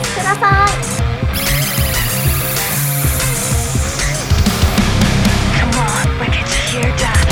イスください